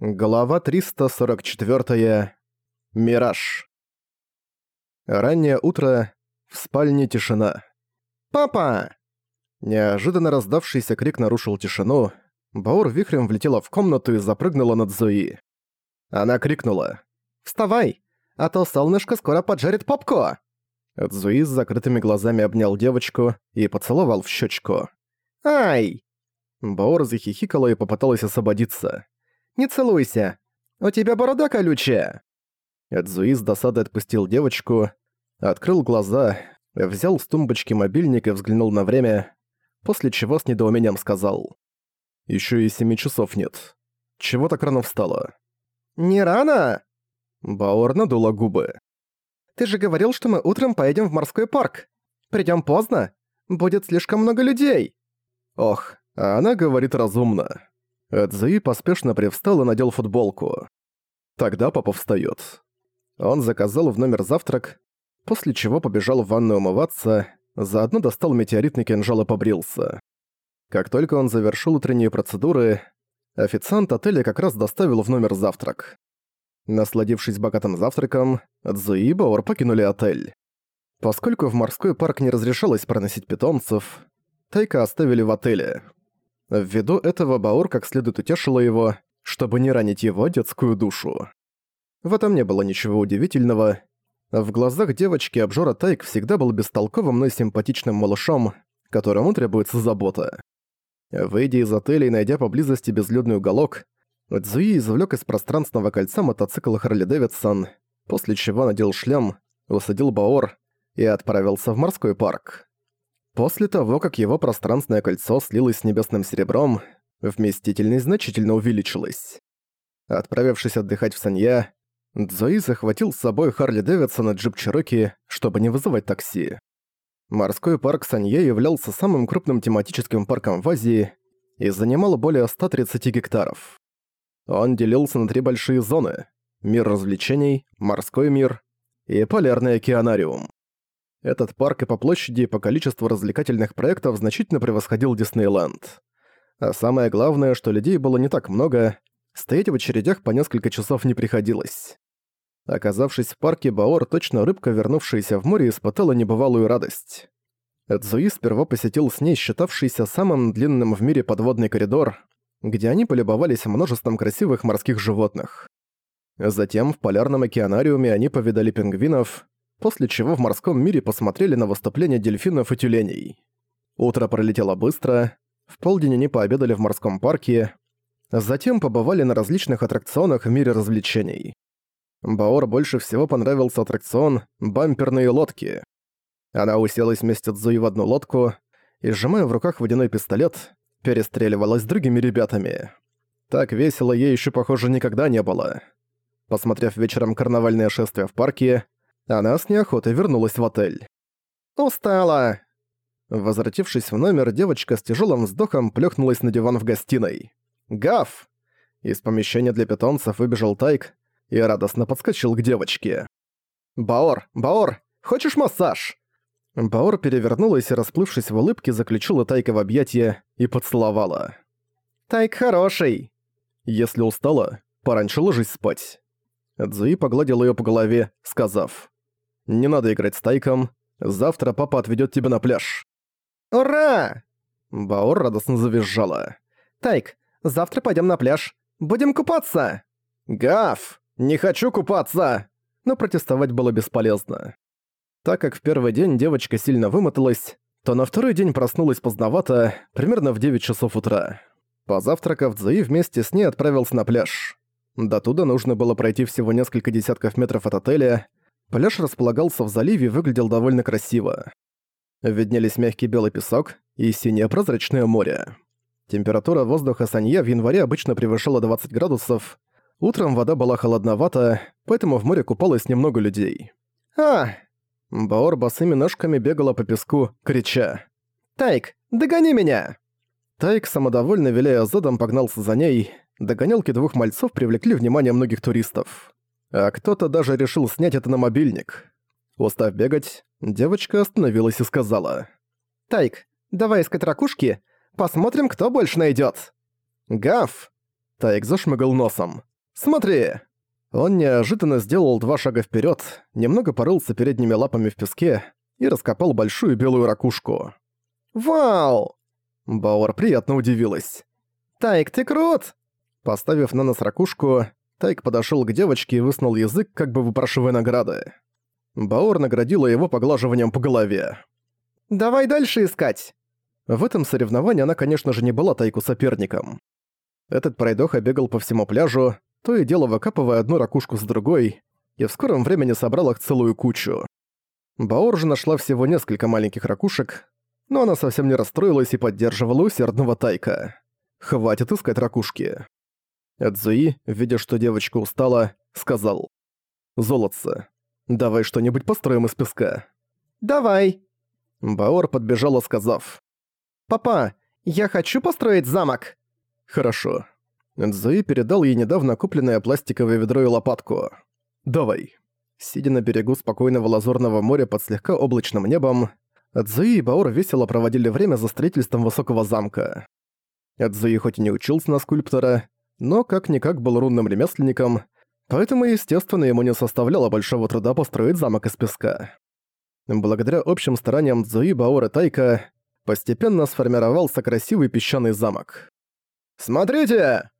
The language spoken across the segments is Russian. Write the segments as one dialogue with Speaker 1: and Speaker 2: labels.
Speaker 1: Глава 344. Мираж. Раннее утро. В спальне тишина. «Папа!» Неожиданно раздавшийся крик нарушил тишину. Баур вихрем влетела в комнату и запрыгнула над Зои. Она крикнула. «Вставай, а то солнышко скоро поджарит попко!» Зуи с закрытыми глазами обнял девочку и поцеловал в щечку. «Ай!» Баур захихикала и попыталась освободиться. Не целуйся. У тебя борода колючая». Эдзуи с досадой отпустил девочку, открыл глаза, взял с тумбочки мобильник и взглянул на время, после чего с недоумением сказал. «Ещё и семи часов нет. Чего так рано встала?» «Не рано!» Баор надула губы. «Ты же говорил, что мы утром поедем в морской парк. Придём поздно. Будет слишком много людей». Ох, а она говорит разумно. Эдзуи поспешно привстал и надел футболку. Тогда папа встаёт. Он заказал в номер завтрак, после чего побежал в ванную умываться, заодно достал метеоритный кинжал и побрился. Как только он завершил утренние процедуры, официант отеля как раз доставил в номер завтрак. Насладившись богатым завтраком, Цзуи и Баор покинули отель. Поскольку в морской парк не разрешалось проносить питомцев, Тайка оставили в отеле. Ввиду этого Баур как следует утешила его, чтобы не ранить его детскую душу. В этом не было ничего удивительного. В глазах девочки обжора Тайк всегда был бестолковым, но симпатичным малышом, которому требуется забота. Выйдя из отеля и найдя поблизости безлюдный уголок, Цзуи извлек из пространственного кольца мотоцикл Харли Дэвидсон, после чего надел шлем, усадил Баор и отправился в морской парк. После того, как его пространственное кольцо слилось с небесным серебром, вместительность значительно увеличилась. Отправившись отдыхать в Санья, Цзои захватил с собой Харли Дэвидсона джип Чироки, чтобы не вызывать такси. Морской парк Санье являлся самым крупным тематическим парком в Азии и занимал более 130 гектаров. Он делился на три большие зоны – мир развлечений, морской мир и полярный океанариум. Этот парк и по площади, и по количеству развлекательных проектов значительно превосходил Диснейленд. А самое главное, что людей было не так много, стоять в очередях по несколько часов не приходилось. Оказавшись в парке, Баор, точно рыбка, вернувшаяся в море, испытала небывалую радость. Эдзуи сперва посетил с ней считавшийся самым длинным в мире подводный коридор, где они полюбовались множеством красивых морских животных. Затем в полярном океанариуме они повидали пингвинов, после чего в морском мире посмотрели на выступления дельфинов и тюленей. Утро пролетело быстро, в полдень они пообедали в морском парке, затем побывали на различных аттракционах в мире развлечений. Баор больше всего понравился аттракцион «Бамперные лодки». Она уселась вместе с Зуи в одну лодку и, сжимая в руках водяной пистолет, перестреливалась с другими ребятами. Так весело ей еще похоже, никогда не было. Посмотрев вечером карнавальное шествие в парке, она с неохотой вернулась в отель. «Устала!» Возвратившись в номер, девочка с тяжелым вздохом плюхнулась на диван в гостиной. «Гав!» Из помещения для питомцев выбежал Тайк и радостно подскочил к девочке. «Баор! Баор! Хочешь массаж?» Баор перевернулась и, расплывшись в улыбке, заключила Тайка в объятия и поцеловала. «Тайк хороший!» «Если устала, пораньше ложись спать». Цзуи погладил её по голове, сказав. Не надо играть с Тайком. Завтра папа отведет тебя на пляж». «Ура!» Баор радостно завизжала. «Тайк, завтра пойдем на пляж. Будем купаться!» «Гав! Не хочу купаться!» Но протестовать было бесполезно. Так как в первый день девочка сильно вымоталась, то на второй день проснулась поздновато, примерно в 9 часов утра. Позавтракав, Цзуи вместе с ней отправился на пляж. До туда нужно было пройти всего несколько десятков метров от отеля, Пляж располагался в заливе и выглядел довольно красиво. Виднелись мягкий белый песок и синее прозрачное море. Температура воздуха Санья в январе обычно превышала 20 градусов. Утром вода была холодновата, поэтому в море купалось немного людей. «А!» Баор босыми ножками бегала по песку, крича. «Тайк, догони меня!» Тайк, самодовольно виляя задом, погнался за ней. Догонялки двух мальцов привлекли внимание многих туристов. А кто-то даже решил снять это на мобильник. Устав бегать, девочка остановилась и сказала. «Тайк, давай искать ракушки, посмотрим, кто больше найдет. «Гав!» Тайк зашмыгал носом. «Смотри!» Он неожиданно сделал два шага вперед, немного порылся передними лапами в песке и раскопал большую белую ракушку. «Вау!» Бауэр приятно удивилась. «Тайк, ты крут!» Поставив на нос ракушку, Тайк подошел к девочке и высунул язык, как бы выпрашивая награды. Бауэр наградила его поглаживанием по голове. «Давай дальше искать!» В этом соревновании она, конечно же, не была Тайку соперником. Этот пройдоха бегал по всему пляжу, то и дело выкапывая одну ракушку с другой, и в скором времени собрал их целую кучу. Баор же нашла всего несколько маленьких ракушек, но она совсем не расстроилась и поддерживала усердного Тайка. «Хватит искать ракушки». Эдзуи, видя, что девочка устала, сказал. «Золотце, давай что-нибудь построим из песка». «Давай». Баор подбежала, сказав. «Папа, я хочу построить замок». «Хорошо». Эдзуи передал ей недавно купленное пластиковое ведро и лопатку. «Давай». Сидя на берегу спокойного лазурного моря под слегка облачным небом, Эдзуи и Баор весело проводили время за строительством высокого замка. Эдзуи хоть и не учился на скульптора, но как-никак был рунным ремесленником, поэтому, естественно, ему не составляло большого труда построить замок из песка. Благодаря общим стараниям Цзуи, Баор и Тайка постепенно сформировался красивый песчаный замок. «Смотрите!»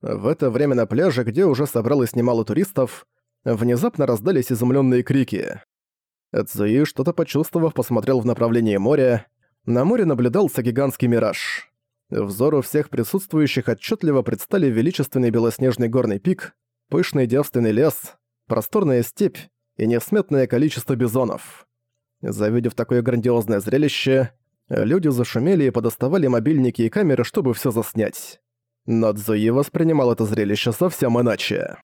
Speaker 1: В это время на пляже, где уже собралось немало туристов, внезапно раздались изумленные крики. Цзуи, что-то почувствовав, посмотрел в направлении моря. На море наблюдался гигантский мираж. Взору всех присутствующих отчетливо предстали величественный белоснежный горный пик, пышный девственный лес, просторная степь и несметное количество бизонов. Завидев такое грандиозное зрелище, люди зашумели и подоставали мобильники и камеры, чтобы все заснять. Но Цзуи воспринимал это зрелище совсем иначе.